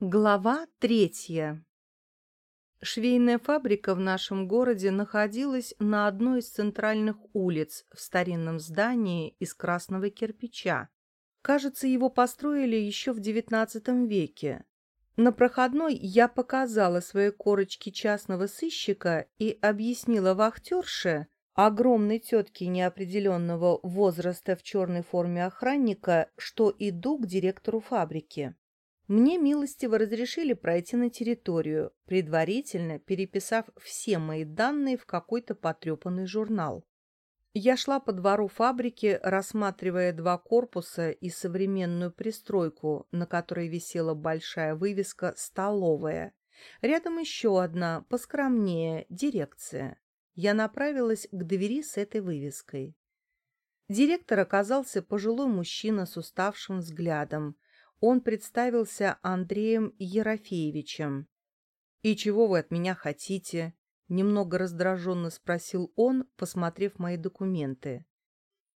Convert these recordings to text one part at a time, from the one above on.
Глава третья. Швейная фабрика в нашем городе находилась на одной из центральных улиц в старинном здании из красного кирпича. Кажется, его построили еще в XIX веке. На проходной я показала свои корочки частного сыщика и объяснила вахтерше, огромной тетке неопределенного возраста в черной форме охранника, что иду к директору фабрики. Мне милостиво разрешили пройти на территорию, предварительно переписав все мои данные в какой-то потрепанный журнал. Я шла по двору фабрики, рассматривая два корпуса и современную пристройку, на которой висела большая вывеска «Столовая». Рядом еще одна, поскромнее, «Дирекция». Я направилась к двери с этой вывеской. Директор оказался пожилой мужчина с уставшим взглядом, он представился Андреем Ерофеевичем. «И чего вы от меня хотите?» — немного раздраженно спросил он, посмотрев мои документы.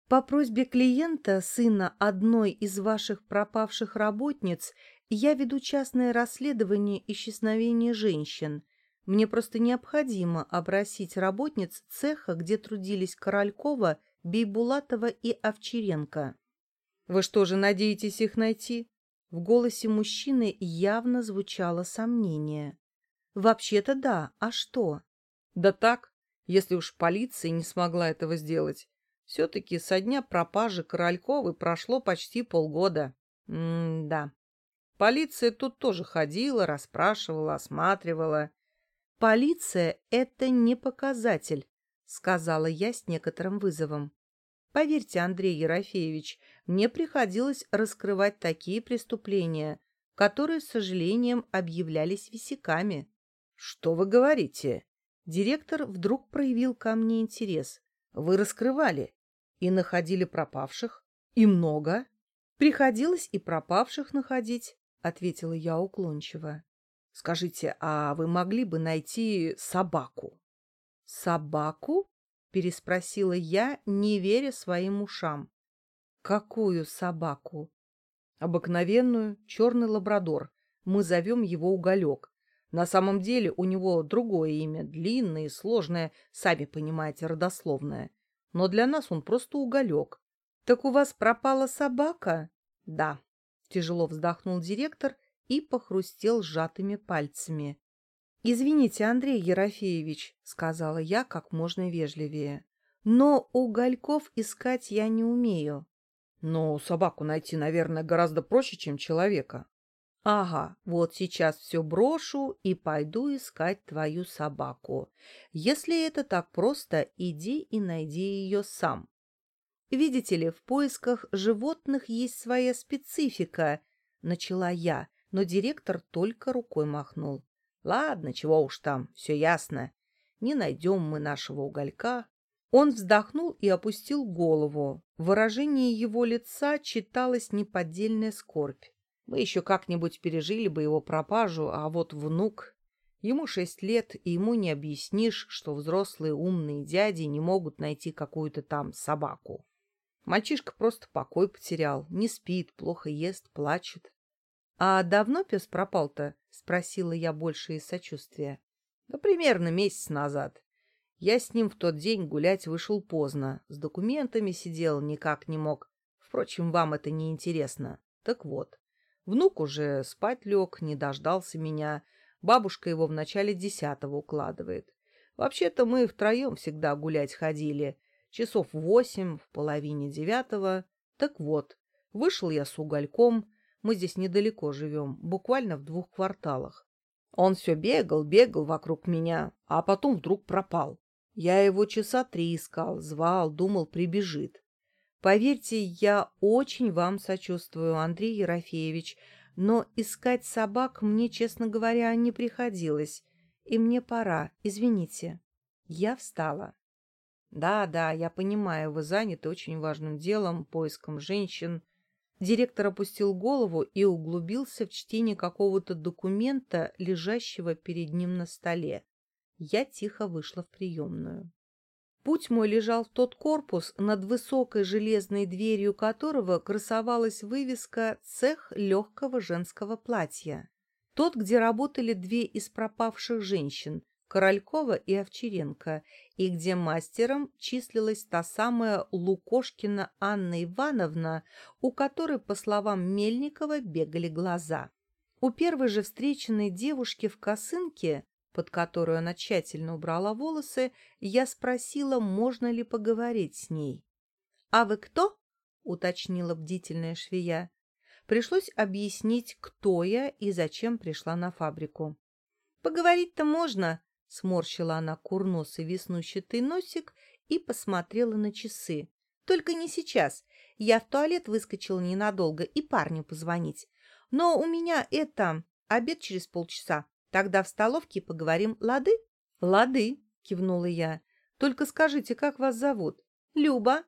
«По просьбе клиента, сына одной из ваших пропавших работниц, я веду частное расследование исчезновения женщин. Мне просто необходимо опросить работниц цеха, где трудились Королькова, Бейбулатова и Овчаренко». «Вы что же, надеетесь их найти?» В голосе мужчины явно звучало сомнение. «Вообще-то да, а что?» «Да так, если уж полиция не смогла этого сделать. Все-таки со дня пропажи Корольковой прошло почти полгода. М-да. Полиция тут тоже ходила, расспрашивала, осматривала. «Полиция — это не показатель», — сказала я с некоторым вызовом. Поверьте, Андрей Ерофеевич, мне приходилось раскрывать такие преступления, которые, с сожалением, объявлялись висяками. Что вы говорите? Директор вдруг проявил ко мне интерес. Вы раскрывали и находили пропавших? И много? Приходилось и пропавших находить, ответила я уклончиво. Скажите, а вы могли бы найти собаку? Собаку? — переспросила я, не веря своим ушам. «Какую собаку?» «Обыкновенную, черный лабрадор. Мы зовем его Уголек. На самом деле у него другое имя, длинное и сложное, сами понимаете, родословное. Но для нас он просто Уголек». «Так у вас пропала собака?» «Да», — тяжело вздохнул директор и похрустел сжатыми пальцами. «Извините, Андрей Ерофеевич», — сказала я как можно вежливее, «но угольков искать я не умею». «Но собаку найти, наверное, гораздо проще, чем человека». «Ага, вот сейчас все брошу и пойду искать твою собаку. Если это так просто, иди и найди ее сам». «Видите ли, в поисках животных есть своя специфика», — начала я, но директор только рукой махнул. Ладно, чего уж там, все ясно. Не найдем мы нашего уголька. Он вздохнул и опустил голову. В выражении его лица читалась неподдельная скорбь. Мы еще как-нибудь пережили бы его пропажу, а вот внук... Ему шесть лет, и ему не объяснишь, что взрослые умные дяди не могут найти какую-то там собаку. Мальчишка просто покой потерял, не спит, плохо ест, плачет. «А давно пес пропал-то?» — спросила я больше из сочувствия. «Да примерно месяц назад. Я с ним в тот день гулять вышел поздно. С документами сидел, никак не мог. Впрочем, вам это не интересно. Так вот, внук уже спать лег, не дождался меня. Бабушка его в начале десятого укладывает. Вообще-то мы втроем всегда гулять ходили. Часов восемь, в половине девятого. Так вот, вышел я с угольком, мы здесь недалеко живем, буквально в двух кварталах. Он все бегал, бегал вокруг меня, а потом вдруг пропал. Я его часа три искал, звал, думал, прибежит. Поверьте, я очень вам сочувствую, Андрей Ерофеевич, но искать собак мне, честно говоря, не приходилось. И мне пора, извините. Я встала. Да, да, я понимаю, вы заняты очень важным делом, поиском женщин, Директор опустил голову и углубился в чтение какого-то документа, лежащего перед ним на столе. Я тихо вышла в приемную. Путь мой лежал в тот корпус, над высокой железной дверью которого красовалась вывеска «Цех легкого женского платья». Тот, где работали две из пропавших женщин, Королькова и Овчаренко, и где мастером числилась та самая Лукошкина Анна Ивановна, у которой, по словам Мельникова, бегали глаза. У первой же встреченной девушки в косынке, под которую она тщательно убрала волосы, я спросила, можно ли поговорить с ней. «А вы кто?» — уточнила бдительная швея. Пришлось объяснить, кто я и зачем пришла на фабрику. «Поговорить-то можно», — сморщила она курносый веснущатый носик и посмотрела на часы. «Только не сейчас. Я в туалет выскочила ненадолго и парню позвонить. Но у меня это... обед через полчаса. Тогда в столовке поговорим, лады?» «Лады», — кивнула я. «Только скажите, как вас зовут?» «Люба».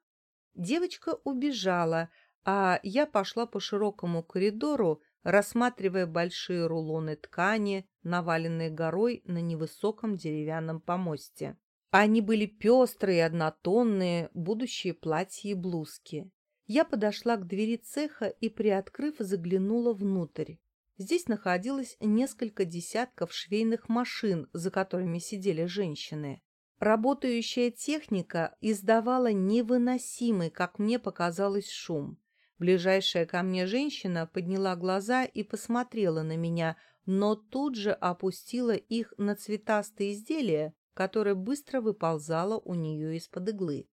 Девочка убежала, а я пошла по широкому коридору, рассматривая большие рулоны ткани, наваленные горой на невысоком деревянном помосте. Они были пестрые, однотонные, будущие платья и блузки. Я подошла к двери цеха и, приоткрыв, заглянула внутрь. Здесь находилось несколько десятков швейных машин, за которыми сидели женщины. Работающая техника издавала невыносимый, как мне показалось, шум. Ближайшая ко мне женщина подняла глаза и посмотрела на меня, но тут же опустила их на цветастое изделие, которое быстро выползало у нее из-под иглы.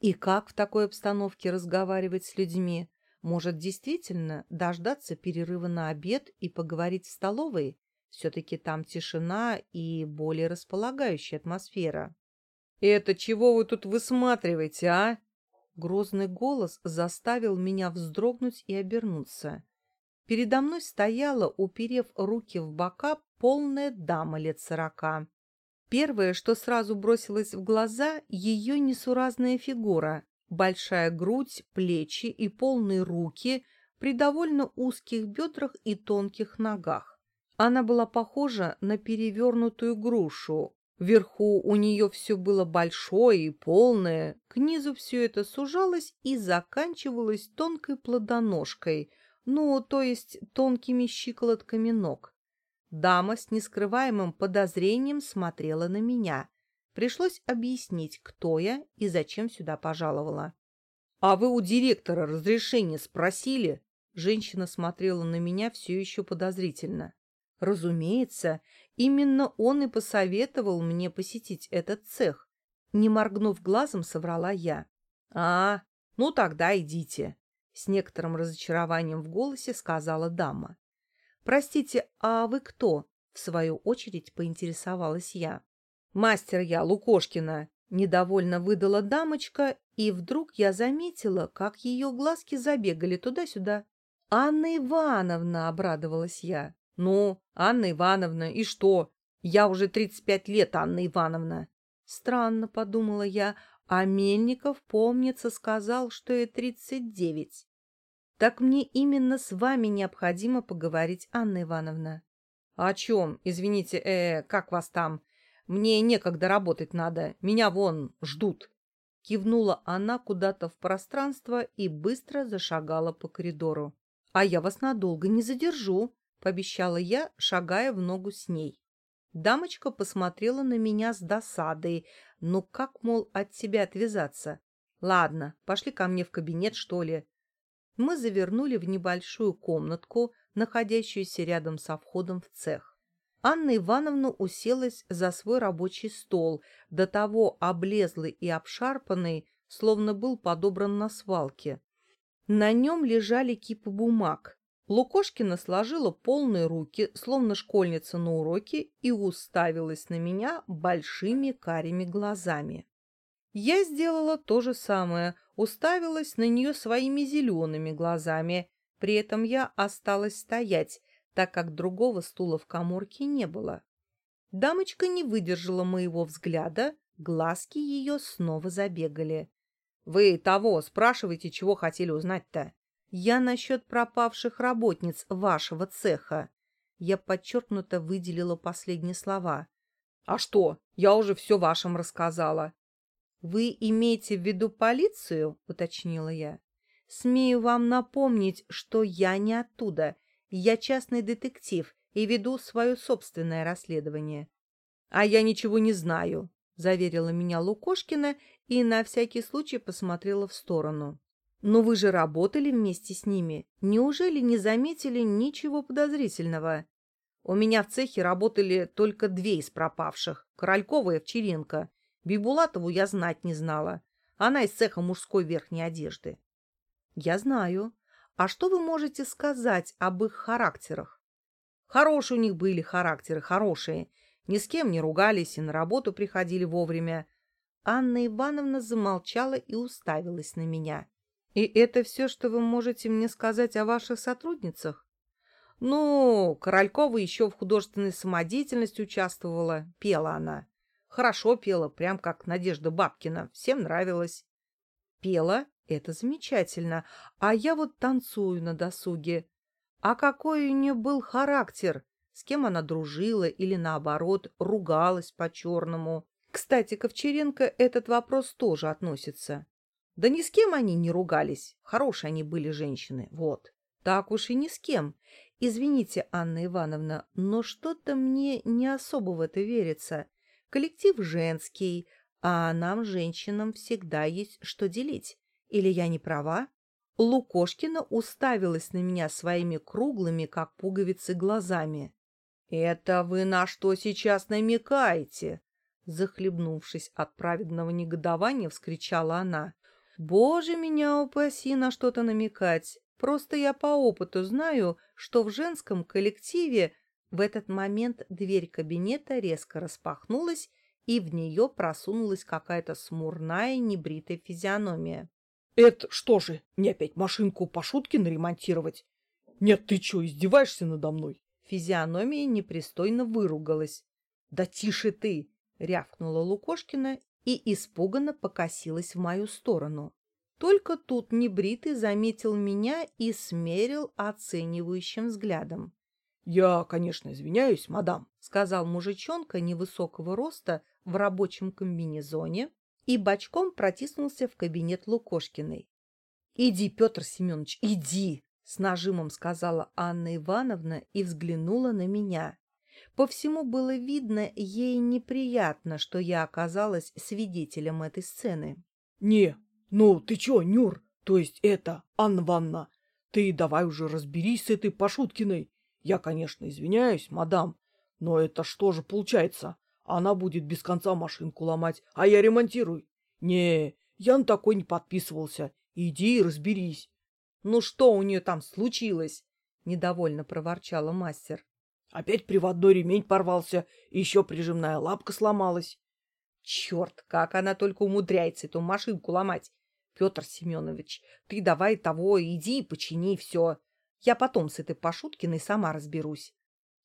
И как в такой обстановке разговаривать с людьми? Может, действительно дождаться перерыва на обед и поговорить в столовой? Все-таки там тишина и более располагающая атмосфера. «Это чего вы тут высматриваете, а?» Грозный голос заставил меня вздрогнуть и обернуться. Передо мной стояла, уперев руки в бока, полная дама лет сорока. Первое, что сразу бросилось в глаза, ее несуразная фигура, большая грудь, плечи и полные руки при довольно узких бедрах и тонких ногах. Она была похожа на перевернутую грушу, Вверху у нее все было большое и полное, к низу все это сужалось и заканчивалось тонкой плодоножкой, ну, то есть тонкими щиколотками ног. Дама с нескрываемым подозрением смотрела на меня. Пришлось объяснить, кто я и зачем сюда пожаловала. — А вы у директора разрешение спросили? Женщина смотрела на меня все еще подозрительно. Разумеется, именно он и посоветовал мне посетить этот цех. Не моргнув глазом, соврала я. «А, ну тогда идите», — с некоторым разочарованием в голосе сказала дама. «Простите, а вы кто?» — в свою очередь поинтересовалась я. «Мастер я, Лукошкина», — недовольно выдала дамочка, и вдруг я заметила, как ее глазки забегали туда-сюда. «Анна Ивановна!» — обрадовалась я. «Ну, Анна Ивановна, и что? Я уже 35 лет, Анна Ивановна». Странно, подумала я, а Мельников, помнится, сказал, что ей 39. Так мне именно с вами необходимо поговорить, Анна Ивановна. «О чем? Извините, э, как вас там? Мне некогда работать надо, меня вон ждут». Кивнула она куда-то в пространство и быстро зашагала по коридору. «А я вас надолго не задержу», — пообещала я, шагая в ногу с ней. Дамочка посмотрела на меня с досадой. Ну как, мол, от тебя отвязаться? Ладно, пошли ко мне в кабинет, что ли. Мы завернули в небольшую комнатку, находящуюся рядом со входом в цех. Анна Ивановна уселась за свой рабочий стол, до того облезлый и обшарпанный, словно был подобран на свалке. На нем лежали кипы бумаг, Лукошкина сложила полные руки, словно школьница на уроке, и уставилась на меня большими карими глазами. Я сделала то же самое, уставилась на нее своими зелеными глазами. При этом я осталась стоять, так как другого стула в коморке не было. Дамочка не выдержала моего взгляда, глазки ее снова забегали. — Вы того спрашиваете, чего хотели узнать-то? Я насчет пропавших работниц вашего цеха. Я подчеркнуто выделила последние слова. А что? Я уже все вашим рассказала. Вы имеете в виду полицию? Уточнила я. Смею вам напомнить, что я не оттуда. Я частный детектив и веду свое собственное расследование. — А я ничего не знаю, — заверила меня Лукошкина и на всякий случай посмотрела в сторону. — Но вы же работали вместе с ними. Неужели не заметили ничего подозрительного? У меня в цехе работали только две из пропавших — Королькова и Овчаренко. Бибулатову я знать не знала. Она из цеха мужской верхней одежды. — Я знаю. А что вы можете сказать об их характерах? Хорошие у них были характеры, хорошие. Ни с кем не ругались и на работу приходили вовремя. Анна Ивановна замолчала и уставилась на меня. «И это все, что вы можете мне сказать о ваших сотрудницах?» «Ну, Королькова еще в художественной самодеятельности участвовала, пела она. Хорошо пела, прям как Надежда Бабкина, всем нравилось». «Пела? Это замечательно. А я вот танцую на досуге. А какой у нее был характер? С кем она дружила или, наоборот, ругалась по-черному? Кстати, к Овчаренко этот вопрос тоже относится. Да ни с кем они не ругались. Хорошие они были женщины. Вот. Так уж и ни с кем. Извините, Анна Ивановна, но что-то мне не особо в это верится. Коллектив женский, а нам, женщинам, всегда есть что делить. Или я не права? Лукошкина уставилась на меня своими круглыми, как пуговицы, глазами. — Это вы на что сейчас намекаете? Захлебнувшись от праведного негодования, вскричала она. — Боже, меня упаси на что-то намекать. Просто я по опыту знаю, что в женском коллективе в этот момент дверь кабинета резко распахнулась, и в нее просунулась какая-то смурная небритая физиономия. Это что же, мне опять машинку по шутке наремонтировать? Нет, ты что, издеваешься надо мной? Физиономия непристойно выругалась. Да тише ты! рявкнула Лукошкина и испуганно покосилась в мою сторону. Только тут небритый заметил меня и смерил оценивающим взглядом. — Я, конечно, извиняюсь, мадам, — сказал мужичонка невысокого роста в рабочем комбинезоне, и бочком протиснулся в кабинет Лукошкиной. — Иди, Петр Семенович, иди! — с нажимом сказала Анна Ивановна и взглянула на меня. По всему было видно, ей неприятно, что я оказалась свидетелем этой сцены. — Не, ну ты чё, Нюр, то есть это, Анна Ивановна, ты давай уже разберись с этой Пашуткиной. Я, конечно, извиняюсь, мадам, но это что же получается? Она будет без конца машинку ломать, а я ремонтирую. Не, я на такой не подписывался. Иди и разберись. Ну что у нее там случилось? Недовольно проворчала мастер. Опять приводной ремень порвался, и еще прижимная лапка сломалась. Черт, как она только умудряется эту машинку ломать. Петр Семенович, ты давай того, иди и почини все. Я потом с этой Пашуткиной сама разберусь.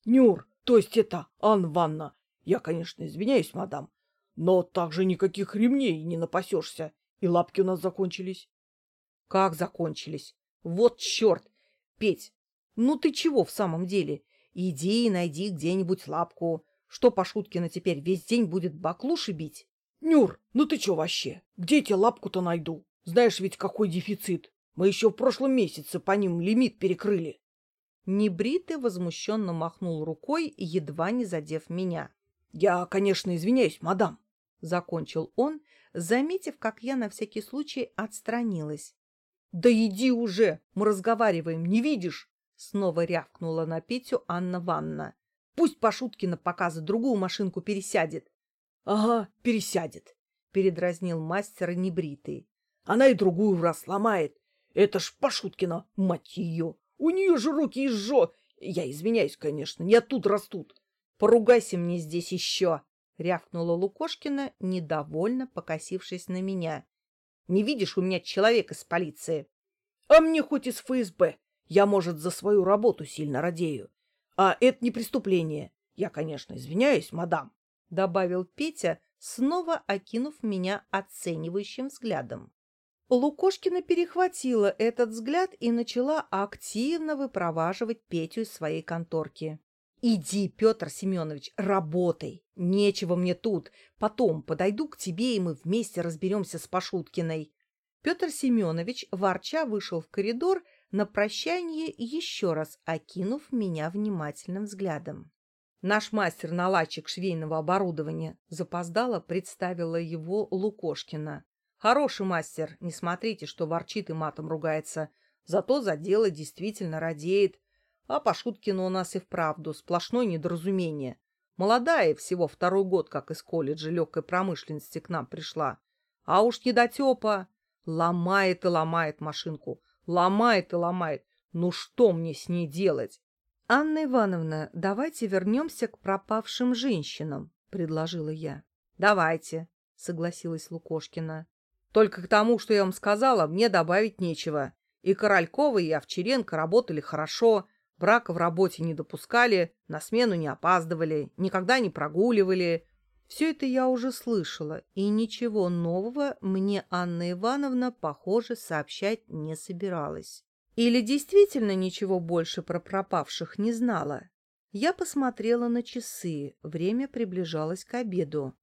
Нюр, то есть это Анна Ванна, я, конечно, извиняюсь, мадам, но также никаких ремней не напасешься, и лапки у нас закончились. — Как закончились? Вот черт! Петь, ну ты чего в самом деле? Иди и найди где-нибудь лапку. Что Пашуткина теперь весь день будет баклуши бить? — Нюр, ну ты чё вообще? Где я лапку-то найду? Знаешь ведь, какой дефицит. Мы еще в прошлом месяце по ним лимит перекрыли. Небритый возмущенно махнул рукой, едва не задев меня. Я, конечно, извиняюсь, мадам, — закончил он, заметив, как я на всякий случай отстранилась. — Да иди уже, мы разговариваем, не видишь? — снова рявкнула на Петю Анна Ванна. — Пусть Пашуткина пока за другую машинку пересядет. — Ага, пересядет, — передразнил мастер небритый. — Она и другую раз ломает. Это ж Пашуткина, мать ее. У нее же руки из жо... Я извиняюсь, конечно, не оттуда растут. Поругайся мне здесь еще, — рявкнула Лукошкина, недовольно покосившись на меня. — Не видишь у меня человек из полиции? — А мне хоть из ФСБ. Я, может, за свою работу сильно радею. А это не преступление. Я, конечно, извиняюсь, мадам, — добавил Петя, снова окинув меня оценивающим взглядом. Лукошкина перехватила этот взгляд и начала активно выпроваживать Петю из своей конторки. Иди, Петр Семенович, работай. Нечего мне тут. Потом подойду к тебе, и мы вместе разберемся с Пашуткиной. Петр Семенович ворча вышел в коридор, на прощание еще раз окинув меня внимательным взглядом. Наш мастер наладчик швейного оборудования запоздало представила его Лукошкина. Хороший мастер, не смотрите, что ворчит и матом ругается. Зато за дело действительно радеет. А Пашуткина у нас и вправду сплошное недоразумение. Молодая, всего второй год, как из колледжа легкой промышленности к нам пришла. А уж недотепа. Ломает и ломает машинку. Ломает и ломает. Ну что мне с ней делать? — Анна Ивановна, давайте вернемся к пропавшим женщинам, — предложила я. — Давайте, — согласилась Лукошкина. — Только к тому, что я вам сказала, мне добавить нечего. И Королькова, и Овчаренко работали хорошо, брака в работе не допускали, на смену не опаздывали, никогда не прогуливали. Все это я уже слышала, и ничего нового мне Анна Ивановна, похоже, сообщать не собиралась. Или действительно ничего больше про пропавших не знала? Я посмотрела на часы, время приближалось к обеду.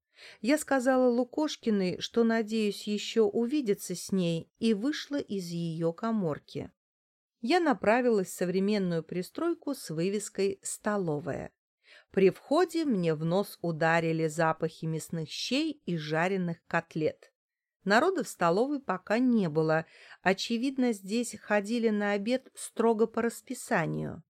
Я сказала Лукошкиной, что надеюсь еще увидеться с ней, и вышла из ее коморки. Я направилась в современную пристройку с вывеской «Столовая». При входе мне в нос ударили запахи мясных щей и жареных котлет. Народа в столовой пока не было. Очевидно, здесь ходили на обед строго по расписанию.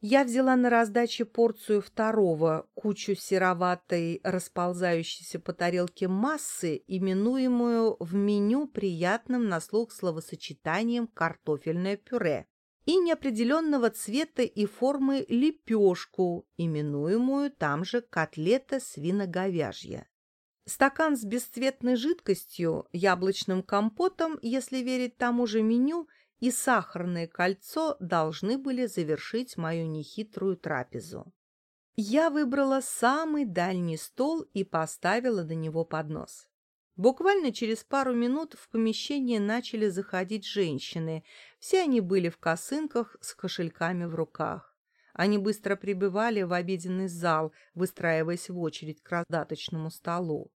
Я взяла на раздаче порцию второго, кучу сероватой, расползающейся по тарелке массы, именуемую в меню приятным на слух словосочетанием «картофельное пюре» и неопределенного цвета и формы лепешку, именуемую там же котлета свино-говяжья. Стакан с бесцветной жидкостью, яблочным компотом, если верить тому же меню, и сахарное кольцо должны были завершить мою нехитрую трапезу. Я выбрала самый дальний стол и поставила на него поднос. Буквально через пару минут в помещение начали заходить женщины. Все они были в косынках с кошельками в руках. Они быстро прибывали в обеденный зал, выстраиваясь в очередь к раздаточному столу.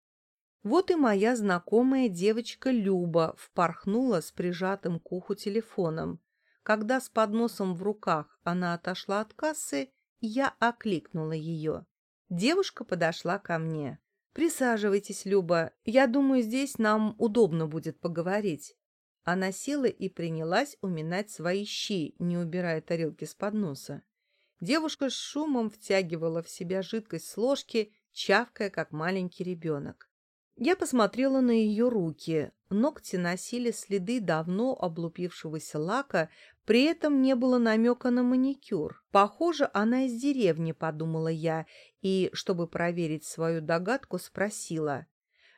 Вот и моя знакомая девочка Люба впорхнула с прижатым к уху телефоном. Когда с подносом в руках она отошла от кассы, я окликнула ее. Девушка подошла ко мне. «Присаживайтесь, Люба. Я думаю, здесь нам удобно будет поговорить». Она села и принялась уминать свои щи, не убирая тарелки с подноса. Девушка с шумом втягивала в себя жидкость с ложки, чавкая, как маленький ребенок. Я посмотрела на ее руки. Ногти носили следы давно облупившегося лака, при этом не было намека на маникюр. Похоже, она из деревни, подумала я, и, чтобы проверить свою догадку, спросила.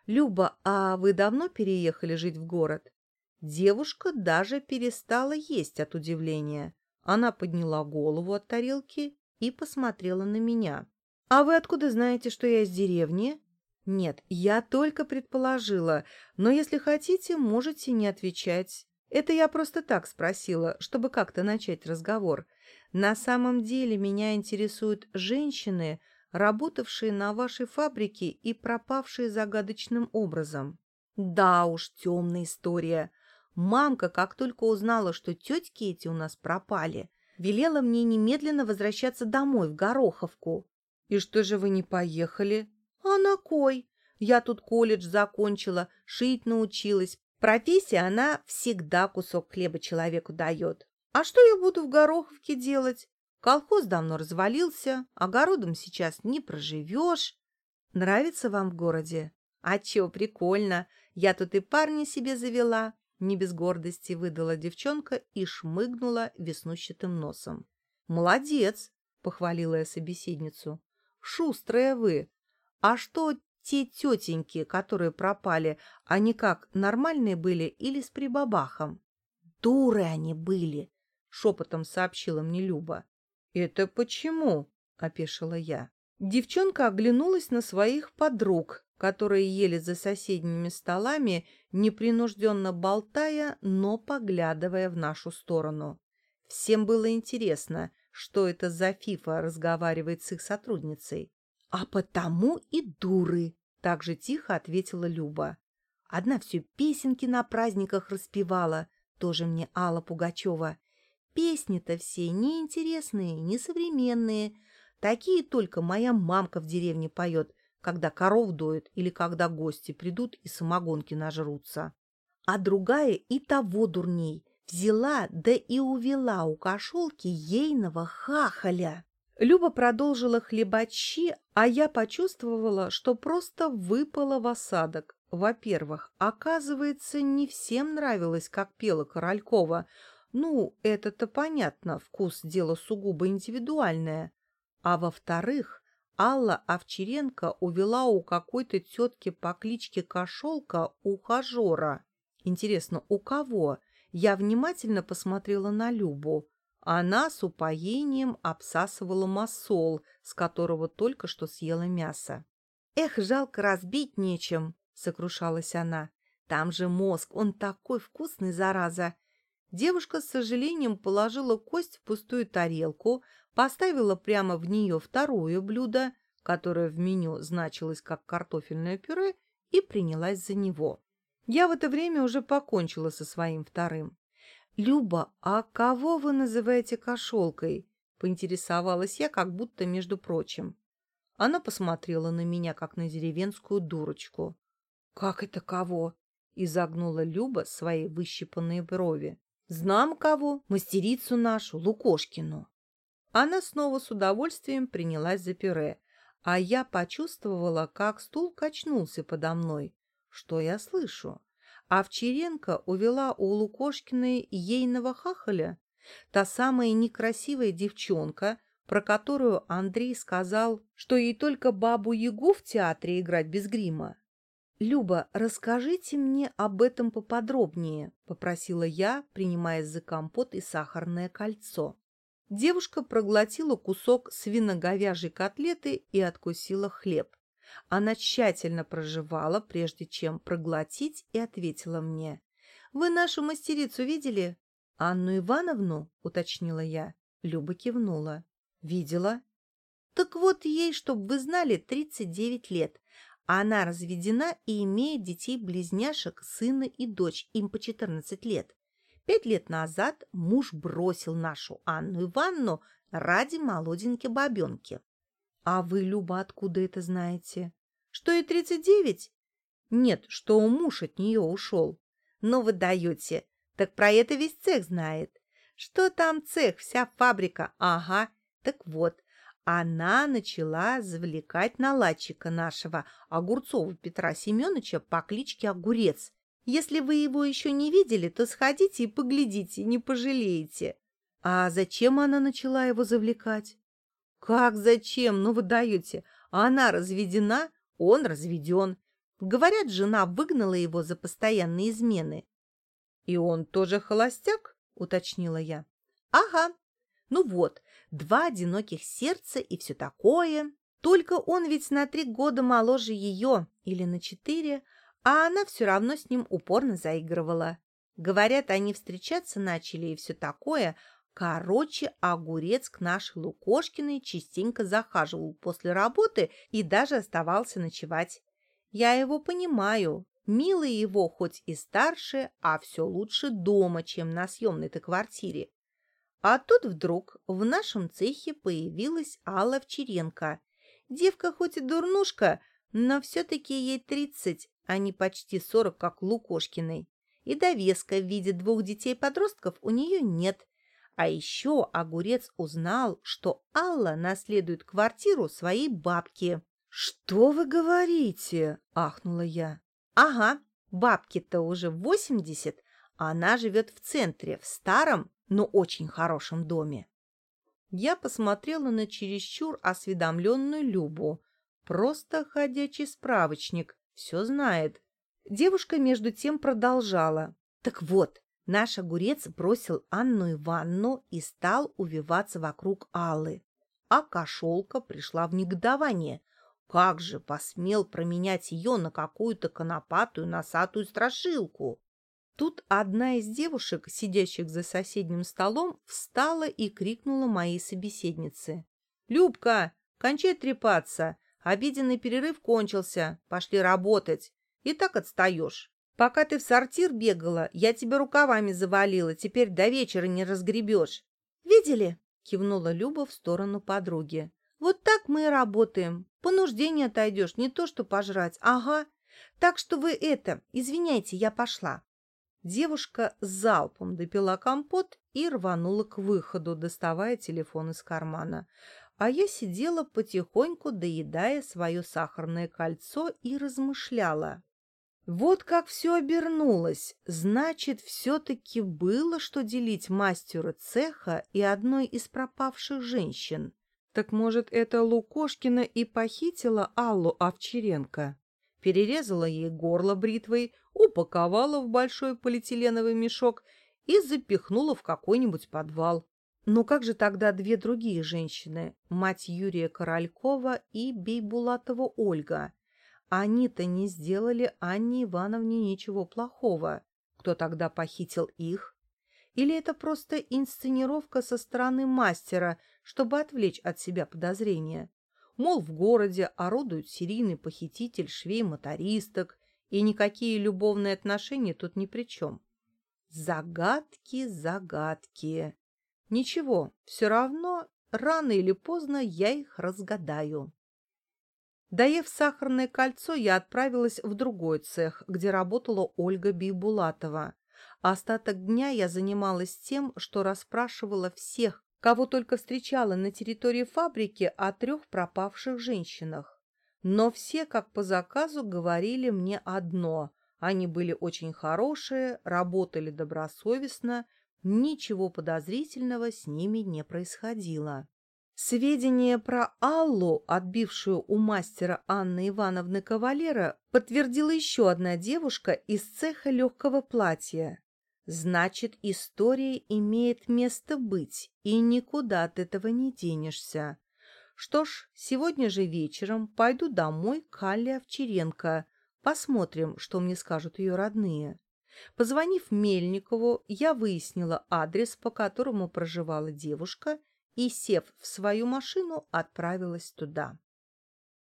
«Люба, а вы давно переехали жить в город?» Девушка даже перестала есть от удивления. Она подняла голову от тарелки и посмотрела на меня. «А вы откуда знаете, что я из деревни?» «Нет, я только предположила, но если хотите, можете не отвечать. Это я просто так спросила, чтобы как-то начать разговор. На самом деле меня интересуют женщины, работавшие на вашей фабрике и пропавшие загадочным образом. Да уж, темная история. Мамка, как только узнала, что тетки эти у нас пропали, велела мне немедленно возвращаться домой, в Гороховку. И что же вы не поехали? А на кой? Я тут колледж закончила, шить научилась, Профессия, она всегда кусок хлеба человеку дает. А что я буду в Гороховке делать? Колхоз давно развалился, огородом сейчас не проживешь. Нравится вам в городе? А чё, прикольно. Я тут и парня себе завела. Не без гордости выдала девчонка и шмыгнула веснущатым носом. Молодец, похвалила я собеседницу. Шустрая вы. А что те тетеньки, которые пропали, они как, нормальные были или с прибабахом? Дуры они были, шепотом сообщила мне Люба. Это почему? опешила я. Девчонка оглянулась на своих подруг, которые ели за соседними столами, непринужденно болтая, но поглядывая в нашу сторону. Всем было интересно, что это за фифа разговаривает с их сотрудницей. «А потому и дуры!» — так же тихо ответила Люба. Одна все песенки на праздниках распевала, тоже мне Алла Пугачева. Песни-то все неинтересные, несовременные. Такие только моя мамка в деревне поет, когда коров доят или когда гости придут и самогонки нажрутся. А другая и того дурней. Взяла, да и увела у кошелки ейного хахаля. Люба продолжила хлебать щи, а я почувствовала, что просто выпала в осадок. Во-первых, оказывается, не всем нравилось, как пела Королькова. Ну, это-то понятно, вкус – дело сугубо индивидуальное. А во-вторых, Алла Овчаренко увела у какой-то тетки по кличке Кошелка ухажера. Интересно, у кого? Я внимательно посмотрела на Любу. Она с упоением обсасывала масол, с которого только что съела мясо. «Эх, жалко разбить нечем», — сокрушалась она. «Там же мозг, он такой вкусный, зараза!» Девушка с сожалением положила кость в пустую тарелку, поставила прямо в нее второе блюдо, которое в меню значилось как картофельное пюре, и принялась за него. Я в это время уже покончила со своим вторым. «Люба, а кого вы называете кошелкой?» — поинтересовалась я, как будто между прочим. Она посмотрела на меня, как на деревенскую дурочку. «Как это кого?» — изогнула Люба свои выщипанные брови. «Знам кого, мастерицу нашу, Лукошкину». Она снова с удовольствием принялась за пюре, а я почувствовала, как стул качнулся подо мной. Что я слышу? Овчаренко увела у Лукошкиной ейного хахаля, та самая некрасивая девчонка, про которую Андрей сказал, что ей только бабу-ягу в театре играть без грима. «Люба, расскажите мне об этом поподробнее», — попросила я, принимаясь за компот и сахарное кольцо. Девушка проглотила кусок свино-говяжьей котлеты и откусила хлеб. Она тщательно проживала, прежде чем проглотить, и ответила мне. «Вы нашу мастерицу видели?» «Анну Ивановну?» — уточнила я. Люба кивнула. «Видела?» «Так вот ей, чтобы вы знали, 39 лет. Она разведена и имеет детей-близняшек, сына и дочь, им по 14 лет. Пять лет назад муж бросил нашу Анну Ивановну ради молоденькой бабенки. А вы, Люба, откуда это знаете? Что и тридцать девять? Нет, что муж от нее ушел. Но вы даете. Так про это весь цех знает. Что там цех, вся фабрика? Ага. Так вот, она начала завлекать наладчика нашего, Огурцова Петра Семеновича по кличке Огурец. Если вы его еще не видели, то сходите и поглядите, не пожалеете. А зачем она начала его завлекать? «Как зачем? Ну вы даете. Она разведена, он разведен. Говорят, жена выгнала его за постоянные измены». «И он тоже холостяк?» — уточнила я. «Ага. Ну вот, два одиноких сердца и все такое. Только он ведь на три года моложе ее, или на четыре, а она все равно с ним упорно заигрывала. Говорят, они встречаться начали и все такое, Короче, огурец к нашей Лукошкиной частенько захаживал после работы и даже оставался ночевать. Я его понимаю. Милый его хоть и старше, а все лучше дома, чем на съемной-то квартире. А тут вдруг в нашем цехе появилась Алла Вчеренко. Девка хоть и дурнушка, но все-таки ей тридцать, а не почти сорок, как Лукошкиной. И довеска в виде двух детей-подростков у нее нет. А еще Огурец узнал, что Алла наследует квартиру своей бабки. «Что вы говорите?» – ахнула я. «Ага, бабке-то уже восемьдесят, а она живет в центре, в старом, но очень хорошем доме». Я посмотрела на чересчур осведомленную Любу. Просто ходячий справочник, все знает. Девушка между тем продолжала. «Так вот, Наш огурец бросил Анну Ивановну и стал увиваться вокруг Аллы. А кошелка пришла в негодование. Как же посмел променять ее на какую-то конопатую носатую страшилку? Тут одна из девушек, сидящих за соседним столом, встала и крикнула моей собеседнице. «Любка, кончай трепаться! Обеденный перерыв кончился. Пошли работать. И так отстаешь. Пока ты в сортир бегала, я тебя рукавами завалила, теперь до вечера не разгребешь. Видели? Кивнула Люба в сторону подруги. Вот так мы и работаем. По нужде не отойдешь, не то что пожрать. Ага. Так что вы это, извиняйте, я пошла. Девушка залпом допила компот и рванула к выходу, доставая телефон из кармана. А я сидела потихоньку, доедая свое сахарное кольцо и размышляла. Вот как все обернулось. Значит, все-таки было что делить мастеру цеха и одной из пропавших женщин. Так может, это Лукошкина и похитила Аллу Овчаренко? Перерезала ей горло бритвой, упаковала в большой полиэтиленовый мешок и запихнула в какой-нибудь подвал. Но как же тогда две другие женщины, мать Юрия Королькова и Бейбулатова Ольга? Они-то не сделали Анне Ивановне ничего плохого. Кто тогда похитил их? Или это просто инсценировка со стороны мастера, чтобы отвлечь от себя подозрения? Мол, в городе орудует серийный похититель швей-мотористок, и никакие любовные отношения тут ни при чем. Загадки, загадки. Ничего, все равно рано или поздно я их разгадаю. Доев сахарное кольцо, я отправилась в другой цех, где работала Ольга Бейбулатова. Остаток дня я занималась тем, что расспрашивала всех, кого только встречала на территории фабрики о трех пропавших женщинах. Но все, как по заказу, говорили мне одно. Они были очень хорошие, работали добросовестно, ничего подозрительного с ними не происходило. Сведения про Аллу, отбившую у мастера Анны Ивановны кавалера, подтвердила еще одна девушка из цеха легкого платья. Значит, история имеет место быть, и никуда от этого не денешься. Что ж, сегодня же вечером пойду домой к Алле Овчаренко. Посмотрим, что мне скажут ее родные. Позвонив Мельникову, я выяснила адрес, по которому проживала девушка, и, сев в свою машину, отправилась туда.